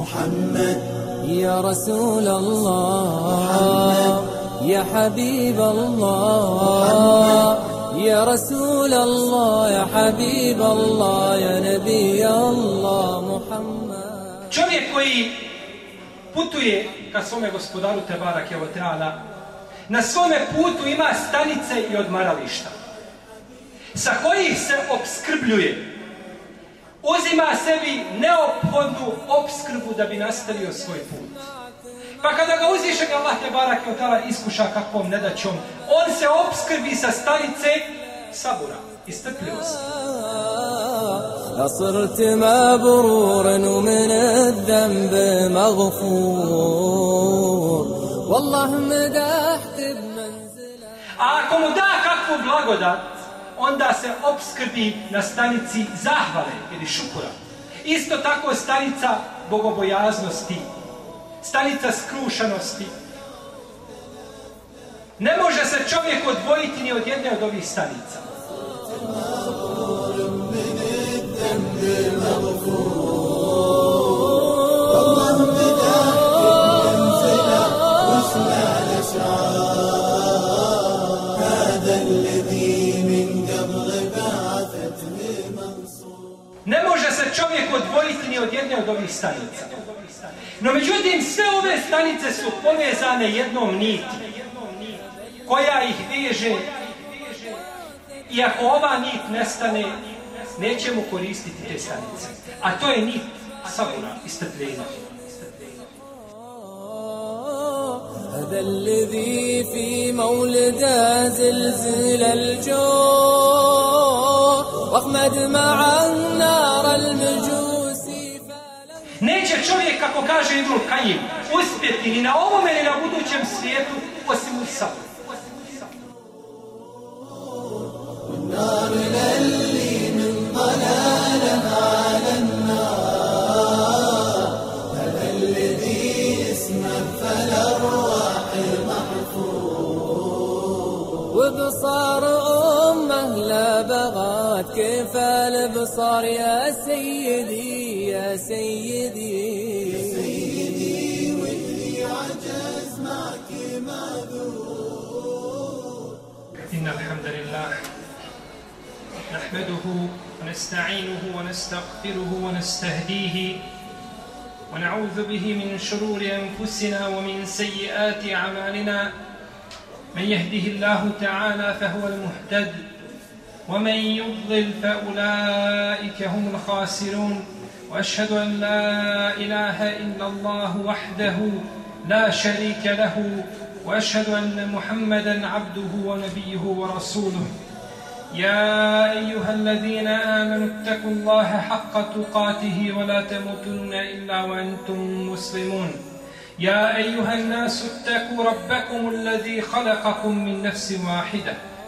محمد يا رسول الله يا حبيب الله يا رسول الله يا حبيب الله يا نبي الله محمد Čovjek koji putuje ka svome gospodaru Tebara Kevoteala, na svome putu ima stanice i odmarališta, sa kojih se obskrbljuje. Uzima sebi neophodnu obskrbu da bi nastavio svoj put. Pa kada ga uzvišen Allah Tebara Kevoteala iskuša kakvom nedaćom, on se obskrbi sa stanice sabura i strpljivosti. صرت مبرورا ومن الذنب مغفور والله مدحت بمنزله A ako mu da kakvu blagodat, onda se obskrbi na stanici zahvale ili šukura. Isto tako stanica bogobojaznosti, stanica skrušanosti. Ne može se čovjek odvojiti ni od jedne od ovih stanica. može se čovjek odvojiti ni od jedne od ovih stanica. No međutim, sve ove stanice su povezane jednom niti koja ih veže i ako ova nit nestane, nećemo koristiti te stanice. A to je nit sabura i strpljenja. هذا الذي في مولده زلزل الجو واخمد مع النار المجوس Neće čovjek, kako kaže Ibn Kajim, uspjeti ni na ovome ni na budućem svijetu, osim u sabru. وبصار بغات كيف البصار يا سيدي يا سيدي. إن الحمد لله نحمده ونستعينه ونستغفره ونستهديه ونعوذ به من شرور أنفسنا ومن سيئات أعمالنا. من يهده الله تعالى فهو المهتد ومن يضلل فأولئك هم الخاسرون وأشهد أن لا إله إلا الله وحده لا شريك له وأشهد أن محمدا عبده ونبيه ورسوله. يا أيها الذين آمنوا اتقوا الله حق تقاته ولا تموتن إلا وأنتم مسلمون. يا أيها الناس اتقوا ربكم الذي خلقكم من نفس واحدة.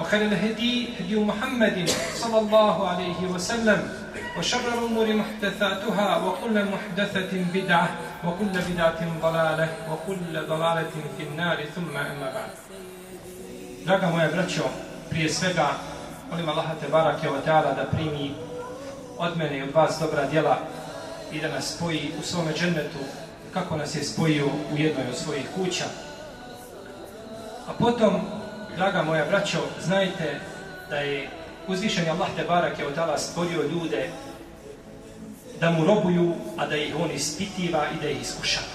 وخير الهدي هدي محمد صلى الله عليه وسلم وشر الأمور محدثاتها وكل محدثة بدعة وكل بدعة ضلالة وكل ضلالة في النار ثم أما بعد Draga moja braćo, prije svega molim Allaha te barake wa ta'ala da primi od mene i od vas dobra djela i da nas spoji u svome džennetu kako nas je spojio u jednoj od svojih kuća. A potom, draga moja braćo, znajte da je uzvišen Allah te barake od ta'ala stvorio ljude da mu robuju, a da ih on ispitiva i da ih iskušava.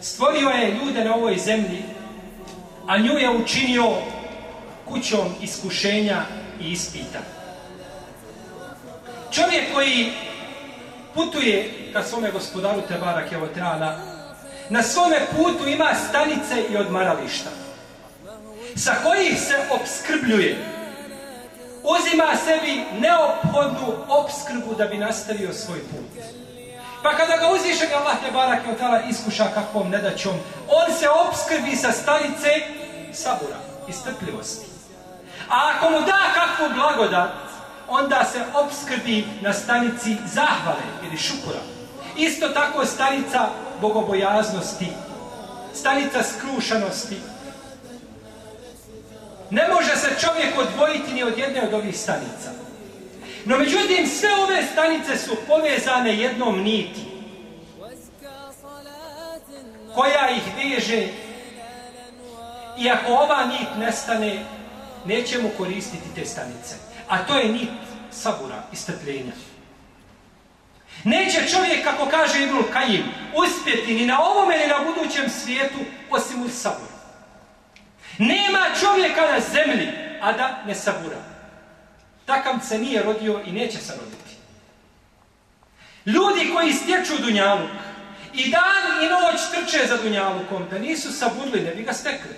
Stvorio je ljude na ovoj zemlji, a nju je učinio kućom iskušenja i ispita. Čovjek koji putuje ka svome gospodaru Tebara Kevoteala, na svome putu ima stanice i odmarališta, sa kojih se obskrbljuje. uzima sebi neophodnu obskrbu da bi nastavio svoj put. Pa kada ga uzvišen Allah te barak i otala iskuša kakvom nedaćom, on se obskrbi sa stanice sabura i strpljivosti. A ako mu da kakvu blagodat, onda se obskrbi na stanici zahvale ili šukura. Isto tako stanica bogobojaznosti, stanica skrušanosti. Ne može se čovjek odvojiti ni od jedne od ovih stanica. No međutim, sve ove stanice su povezane jednom niti koja ih veže i ako ova nit nestane, nećemo koristiti te stanice. A to je nit sabura i strpljenja. Neće čovjek, kako kaže Ibn Kajim, uspjeti ni na ovome ni na budućem svijetu osim uz sabur. Nema čovjeka na zemlji, a da ne sabura. Takav se nije rodio i neće se roditi. Ljudi koji stječu Dunjaluk i dan i noć trče za Dunjalukom, da nisu saburli, ne bi ga stekli.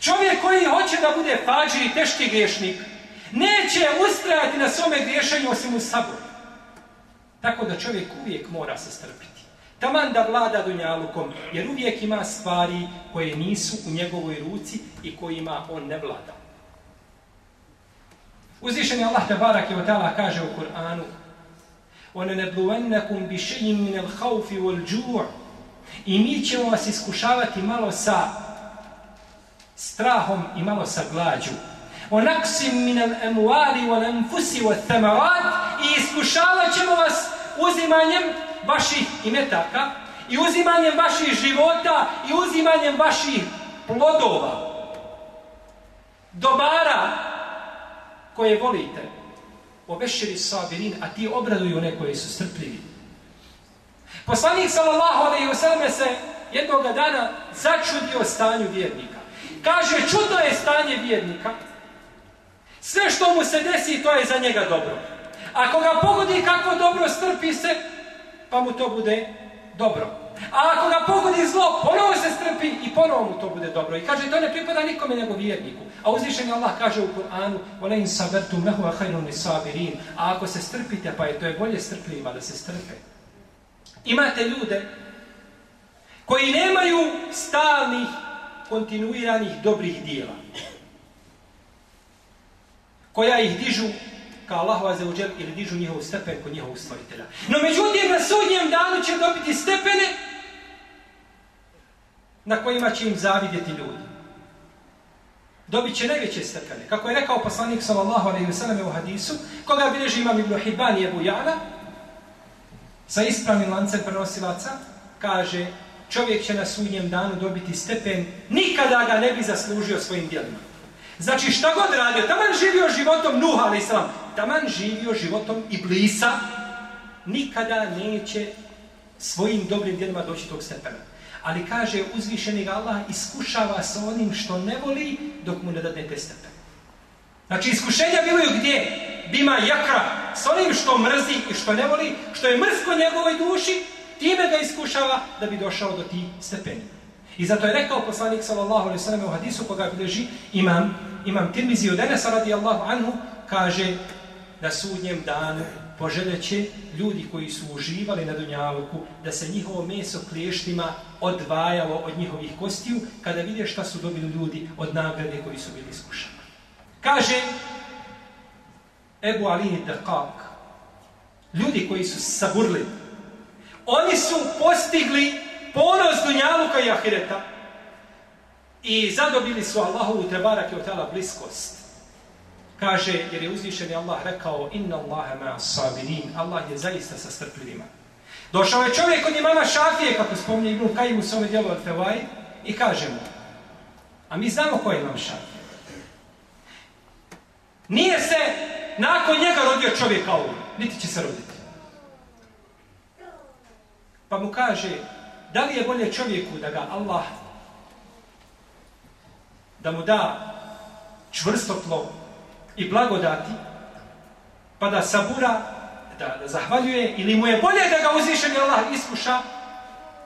Čovjek koji hoće da bude fađir i teški griješnik, neće ustrajati na svome griješenju osim u saboru. Tako da čovjek uvijek mora se strpiti. Taman da vlada dunjalukom, jer uvijek ima stvari koje nisu u njegovoj ruci i kojima on ne vlada. Uzvišen je Allah tabarak i otala kaže u Kur'anu وَنَنَبْلُوَنَّكُمْ بِشَيْمٍ مِنَ الْحَوْفِ وَالْجُوعِ I mi ćemo vas iskušavati malo sa strahom i malo sa glađu. وَنَقْسِمْ مِنَ الْأَمْوَالِ وَالْأَنْفُسِ وَالْتَمَرَاتِ I iskušavat ćemo vas uzimanjem vaših imetaka i uzimanjem vaših života i uzimanjem vaših plodova, dobara koje volite. Obeširi sabirin, a ti obraduju one koji su strpljivi. Poslanik sallallahu alaihi wasallam se jednoga dana začudio stanju vjernika. Kaže, čudno je stanje vjernika. Sve što mu se desi, to je za njega dobro. Ako ga pogodi kakvo dobro, strpi se, pa mu to bude dobro. A ako ga pogodi zlo, ponovo se strpi i ponovo mu to bude dobro. I kaže, to ne pripada nikome nego vjerniku. A uzvišen Allah kaže u Kur'anu, Ola im sabertu mehu ahajnu sabirin. A ako se strpite, pa je to je bolje strpljiva da se strpe. Imate ljude koji nemaju stalnih, kontinuiranih dobrih dijela. Koja ih dižu ka Allahu Azzawajal ili dižu njihov stepen kod njihovog stvoritelja. No međutim, na sudnjem danu će dobiti stepene na kojima će im zavidjeti ljudi. Dobit će najveće stepene. Kako je rekao poslanik sallallahu alaihi wa sallam u hadisu, koga bileži imam Ibn Hibban i Ebu Jana, sa ispravnim lancem prenosilaca, kaže, čovjek će na sudnjem danu dobiti stepen, nikada ga ne bi zaslužio svojim djelima. Znači šta god radio, taman živio životom Nuha, ali islam, taman živio životom Iblisa, nikada neće svojim dobrim djelima doći tog stepena. Ali kaže uzvišeni Allah iskušava sa onim što ne voli dok mu ne dadne te stepene. Znači iskušenja bivaju gdje? Bima jakra sa onim što mrzi i što ne voli, što je mrsko njegovoj duši, time ga iskušava da bi došao do tih stepeni. I zato je rekao poslanik sallallahu alaihi sallam u hadisu koga bilježi imam, imam Tirmizi od Enesa radijallahu anhu, kaže na sudnjem danu poželjeće ljudi koji su uživali na Dunjaluku da se njihovo meso kliještima odvajalo od njihovih kostiju kada vidje šta su dobili ljudi od nagrade koji su bili iskušani. Kaže Ebu Alini Dakak ljudi koji su saburli oni su postigli ponos Dunjaluka i Ahireta i zadobili su Allahovu tebarak i otala bliskost. Kaže, jer je uzvišen Allah rekao Inna Allahe ma sabirin Allah je zaista sa strpljivima. Došao je čovjek od imama Šafije, kako spomnje Ibn Kajim u svome dijelu od Fevaj, i kaže mu, a mi znamo ko je imam Šafije. Nije se nakon njega rodio čovjek kao niti će se roditi. Pa mu kaže, Da li je bolje čovjeku da ga Allah da mu da čvrsto tlo i blagodati pa da sabura, da, da zahvaljuje ili mu je bolje da ga uzvišeni Allah iskuša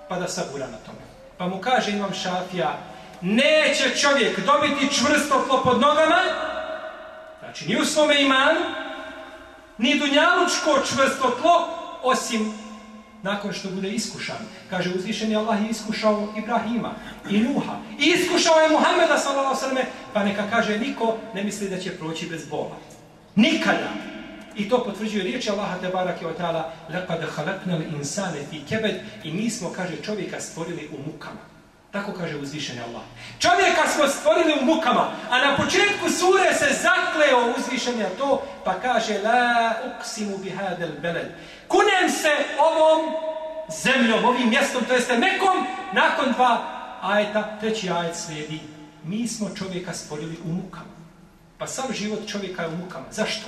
pa da sabura na tome. Pa mu kaže imam šafija neće čovjek dobiti čvrsto tlo pod nogama Znači, ni u svome imanu, ni dunjalučko čvrsto tlo, osim nakon što bude iskušan. Kaže, uzvišeni Allah je iskušao Ibrahima i Nuha. I iskušao je Muhammeda, sallam, pa neka kaže, niko ne misli da će proći bez bola. Nikada. I to potvrđuje riječ Allaha te barake o ta'ala لَقَدْ خَلَقْنَا الْإِنسَانِ فِي كَبَدْ I mi smo, kaže, čovjeka stvorili u mukama. Tako kaže uzvišeni Allah. Čovjeka smo stvorili u mukama, a na početku sure se zakleo uzvišeni to, pa kaže La uksimu bihadel beled. Kunem se ovom zemljom, ovim mjestom, to jeste Mekom, nakon dva ajeta, treći ajet slijedi. Mi smo čovjeka stvorili u mukama. Pa sam život čovjeka je u mukama. Zašto?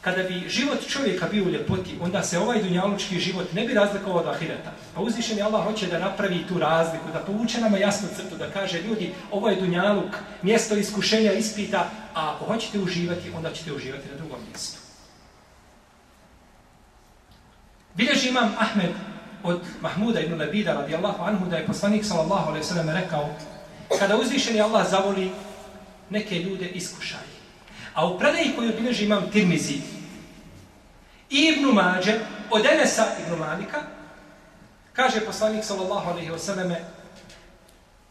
Kada bi život čovjeka bio u ljepoti, onda se ovaj dunjalučki život ne bi razlikovao od ahireta. Pa uzvišen je Allah hoće da napravi tu razliku, da povuče nama jasnu crtu, da kaže ljudi, ovo je dunjaluk, mjesto iskušenja ispita, a ako hoćete uživati, onda ćete uživati na drugom mjestu. Bilježi imam Ahmed od Mahmuda ibn Labida radijallahu anhu da je poslanik sallallahu alaihi sallam rekao kada uzvišen je Allah zavoli neke ljude iskušaje. A u predaji koju obilježi imam Tirmizi i Ibnu Mađe od Enesa Ibn Malika kaže poslanik sallallahu alaihi wasallam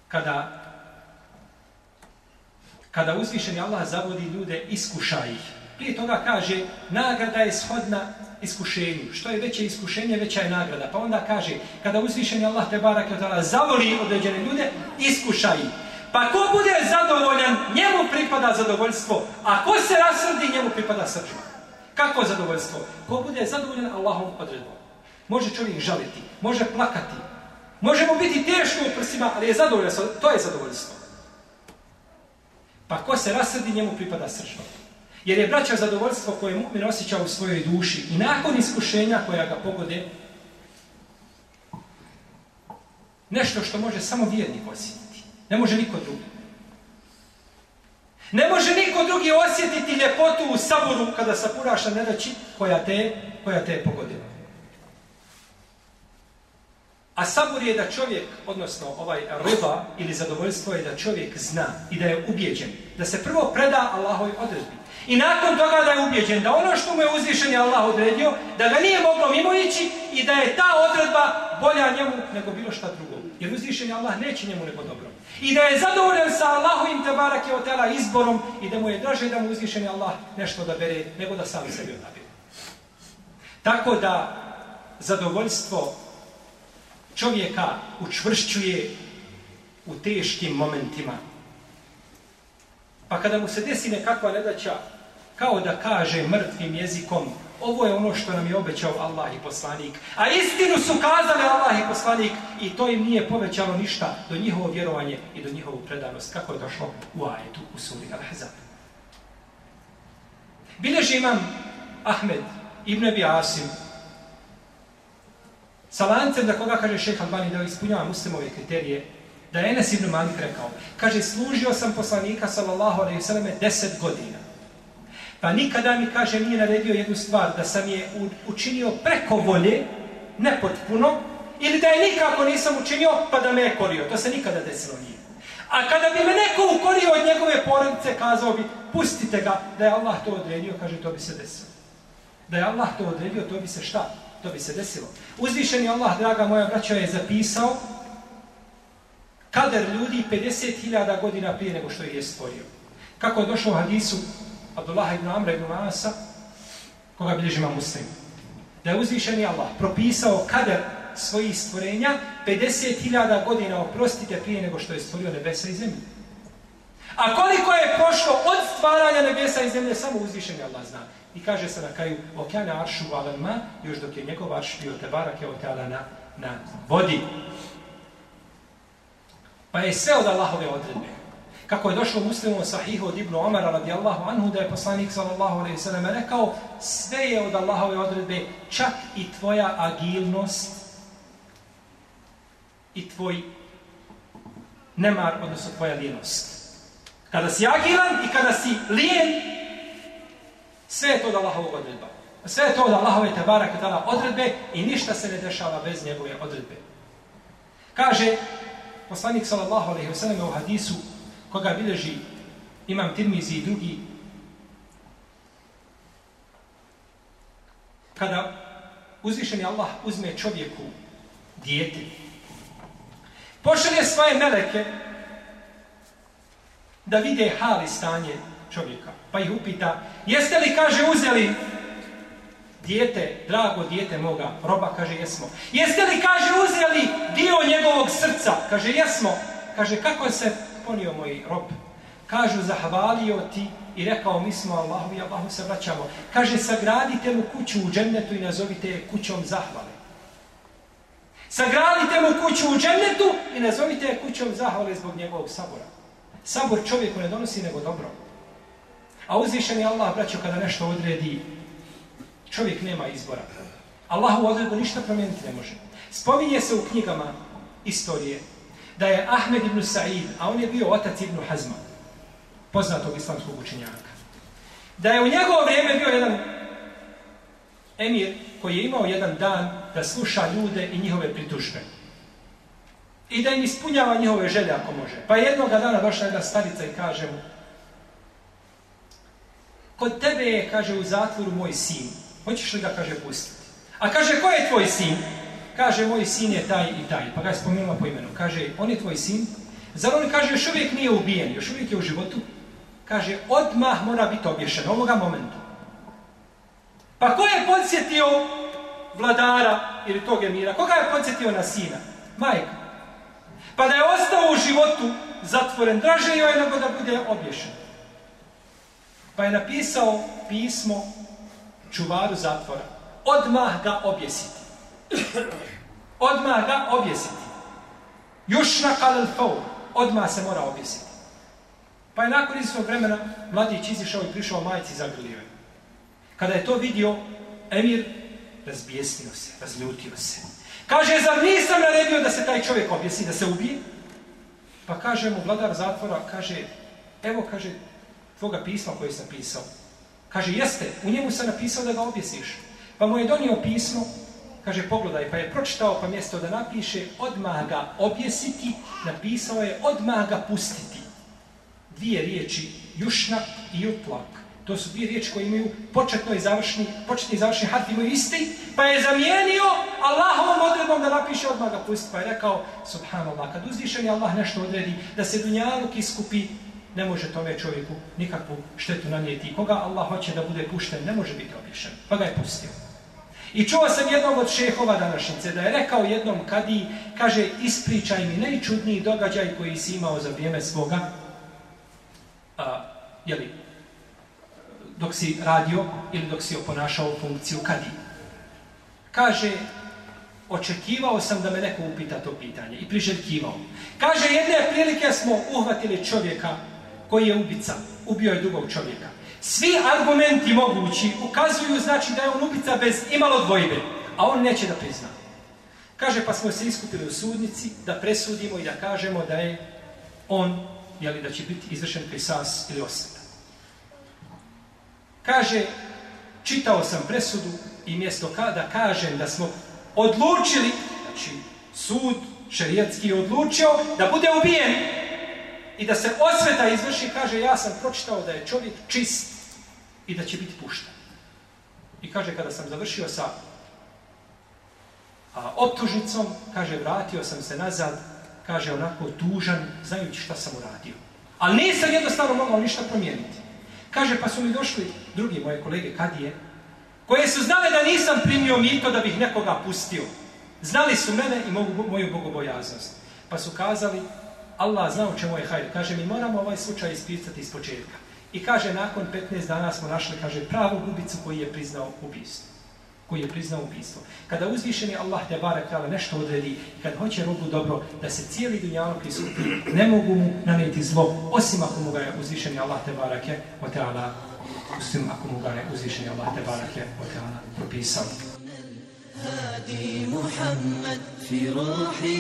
kada kada uzvišeni Allah zavodi ljude iskuša ih. Prije toga kaže nagrada je shodna iskušenju. Što je veće iskušenje, veća je nagrada. Pa onda kaže kada uzvišeni Allah te barak zavoli određene ljude, iskuša ih. Pa ko bude zadovoljan, njemu pripada zadovoljstvo. A ko se rasrdi, njemu pripada srđba. Kako zadovoljstvo? Ko bude zadovoljan Allahom odredbom. Može čovjek žaliti, može plakati. Može mu biti teško u prsima, ali je zadovoljan, to je zadovoljstvo. Pa ko se rasrdi, njemu pripada srđba. Jer je braća zadovoljstvo koje mu'min osjeća u svojoj duši i nakon iskušenja koja ga pogode, nešto što može samo vjernik osjetiti. Ne može niko drugi. Ne može niko drugi osjetiti ljepotu u saboru kada sapuraš na nedaći koja te, koja te je pogodila. A sabur je da čovjek, odnosno ovaj riba ili zadovoljstvo je da čovjek zna i da je ubjeđen. Da se prvo preda Allahoj odredbi. I nakon toga da je ubjeđen da ono što mu je uzvišen je Allah odredio, da ga nije moglo mimo ići i da je ta odredba bolja njemu nego bilo šta drugo. Jer uzvišen je Allah neće njemu nego dobro. I da je zadovoljan sa Allahovim tabarak je otela izborom i da mu je draže da mu uzvišen Allah nešto da bere nego da sam sebi odabire. Tako da zadovoljstvo čovjeka učvršćuje u teškim momentima. Pa kada mu se desi nekakva nedaća, kao da kaže mrtvim jezikom, ovo je ono što nam je obećao Allah i poslanik. A istinu su kazali Allah i poslanik i to im nije povećalo ništa do njihovo vjerovanje i do njihovu predanost, kako je došlo u ajetu u suri Al-Hazab. Bileži imam Ahmed ibn Abi Asim sa lancem da koga kaže šeha Albani da ispunjava muslimove kriterije, da je Enes ibn Malik rekao, kaže, služio sam poslanika sallallahu alaihi sallam deset godina. Pa nikada mi kaže nije naredio jednu stvar da sam je učinio preko volje, nepotpuno, ili da je nikako nisam učinio pa da me je korio. To se nikada desilo nije. A kada bi me neko ukorio od njegove porodice, kazao bi, pustite ga da je Allah to odredio, kaže, to bi se desilo. Da je Allah to odredio, to bi se šta? To bi se desilo. Uzvišeni Allah, draga moja braća, je zapisao kader ljudi 50.000 godina prije nego što ih je stvorio. Kako je došlo u hadisu Abdullah ibn Amra ibn Masa, koga bilježi ima muslim, da je uzvišeni Allah propisao kader svojih stvorenja 50.000 godina oprostite prije nego što je stvorio nebesa i zemlje. A koliko je prošlo od stvaranja nebesa i zemlje, samo uzvišeni Allah zna. I kaže se na kraju, okjane aršu alalma, još dok je njegov arš bio te barake od na, na vodi. Pa je sve od Allahove odredbe kako je došlo muslimom sahihu od Ibnu Omara radijallahu anhu da je poslanik sallallahu alaihi sallam rekao sve je od Allahove odredbe čak i tvoja agilnost i tvoj nemar, odnosno tvoja lijenost. Kada si agilan i kada si lijen, sve je to od Allahove odredba. Sve je to od Allahove tebara kada odredbe i ništa se ne dešava bez njegove odredbe. Kaže poslanik sallallahu alaihi sallam u hadisu koga bilježi imam Tirmizi i drugi, kada uzvišeni Allah uzme čovjeku dijete, pošalje svoje meleke da vide hali stanje čovjeka. Pa ih upita, jeste li, kaže, uzeli dijete, drago dijete moga, roba, kaže, jesmo. Jeste li, kaže, uzeli dio njegovog srca? Kaže, jesmo. Kaže, kako se ponio moj rob? Kažu, zahvalio ti i rekao, mi smo Allahu i Allahu se vraćamo. Kaže, sagradite mu kuću u džennetu i nazovite je kućom zahvale. Sagradite mu kuću u džennetu i nazovite je kućom zahvale zbog njegovog sabora. Sabor čovjeku ne donosi nego dobro. A uzvišen je Allah, braćo, kada nešto odredi, čovjek nema izbora. Allahu odredu ništa promijeniti ne može. Spominje se u knjigama istorije da je Ahmed ibn Sa'id, a on je bio otac ibn Hazma, poznatog islamskog učenjaka, da je u njegovo vrijeme bio jedan emir koji je imao jedan dan da sluša ljude i njihove pritužbe. I da im ispunjava njihove želje ako može. Pa jednog dana došla jedna starica i kaže mu Kod tebe je, kaže, u zatvoru moj sin. Hoćeš li ga, kaže, pustiti? A kaže, ko je tvoj sin? Kaže, moj sin je taj i taj. Pa ga je spomenula po imenu. Kaže, on je tvoj sin? Zar on, kaže, još uvijek nije ubijen, još uvijek je u životu? Kaže, odmah mora biti obješen, ovoga momentu. Pa ko je podsjetio vladara ili tog emira? Koga je podsjetio na sina? Majka. Pa da je ostao u životu zatvoren, draže joj nego da bude obješen. Pa je napisao pismo čuvaru zatvora. Odmah ga objesite. Odmah ga objesiti. Jušna kalel faul. Odmah se mora objesiti. Pa je nakon izvog vremena mladić izišao i prišao majici zagrlio. Kada je to vidio, Emir razbijesnio se, razljutio se. Kaže, zar nisam naredio da se taj čovjek objesi, da se ubije? Pa kaže mu vladar zatvora, kaže, evo, kaže, tvoga pisma koje sam pisao. Kaže, jeste, u njemu sam napisao da ga objesiš. Pa mu je donio pismo, kaže, pogledaj, pa je pročitao, pa mjesto da napiše, odmah ga objesiti, napisao je, odmah ga pustiti. Dvije riječi, jušnap i utlak. To su dvije riječi koje imaju početno i završni, početni i završni harf imaju isti, pa je zamijenio Allahovom odredbom da napiše odmah ga pusti. Pa je rekao, subhanallah, kad uzvišen je Allah nešto odredi, da se dunjaluk iskupi, ne može tome čovjeku nikakvu štetu nanijeti. Koga Allah hoće da bude pušten, ne može biti obješen. Pa ga je pustio. I čuo sam jednog od šehova današnjice da je rekao jednom kadi, kaže, ispričaj mi najčudniji događaj koji si imao za vrijeme svoga, a, jeli, dok si radio ili dok si oponašao funkciju kadi. Kaže, očekivao sam da me neko upita to pitanje i priželjkivao. Kaže, jedne prilike smo uhvatili čovjeka koji je ubica, ubio je drugog čovjeka. Svi argumenti mogući ukazuju znači da je on ubica bez imalo dvojbe, a on neće da prizna. Kaže, pa smo se iskupili u sudnici da presudimo i da kažemo da je on, jeli da će biti izvršen prisas ili osada. Kaže, čitao sam presudu i mjesto kada kažem da smo odlučili, znači sud šerijatski odlučio da bude ubijen, i da se osveta izvrši, kaže, ja sam pročitao da je čovjek čist i da će biti pušten. I kaže, kada sam završio sa a, optužnicom, kaže, vratio sam se nazad, kaže, onako tužan, znajući šta sam uradio. Ali nisam jednostavno mogao ništa promijeniti. Kaže, pa su mi došli drugi moje kolege, kadije, koje su znale da nisam primio mito da bih nekoga pustio. Znali su mene i mogu, moju bogobojaznost. Pa su kazali, Allah zna u čemu je hajr. Kaže, mi moramo ovaj slučaj ispisati iz početka. I kaže, nakon 15 dana smo našli, kaže, pravu gubicu koji je priznao ubijstvo. Koji je priznao ubistvo. Kada uzvišeni Allah te barek tala nešto odredi, kad hoće robu dobro, da se cijeli dunjalog iskupi, ne mogu mu naneti zlo, osim ako mu ga je uzvišeni Allah te barake, o teala, osim ako mu ga je uzvišeni Allah te barake, o teala, propisao. هادي محمد في روحه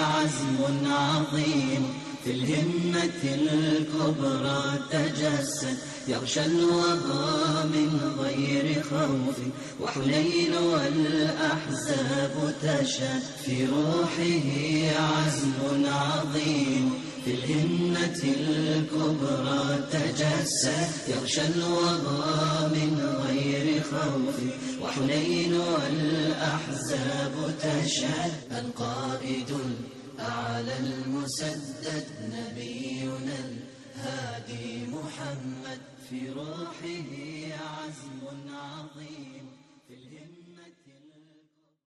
عزم عظيم. في الهمة الكبرى تجسد. يغشى الوضع من غير خوف. وحنين والأحزاب تشد. في روحه عزم عظيم. في الهمة الكبرى تجسد يغشى الوغى من غير خوف. وحنين والأحزاب تشهد القائد الأعلى المسدد نبينا الهادي محمد. في روحه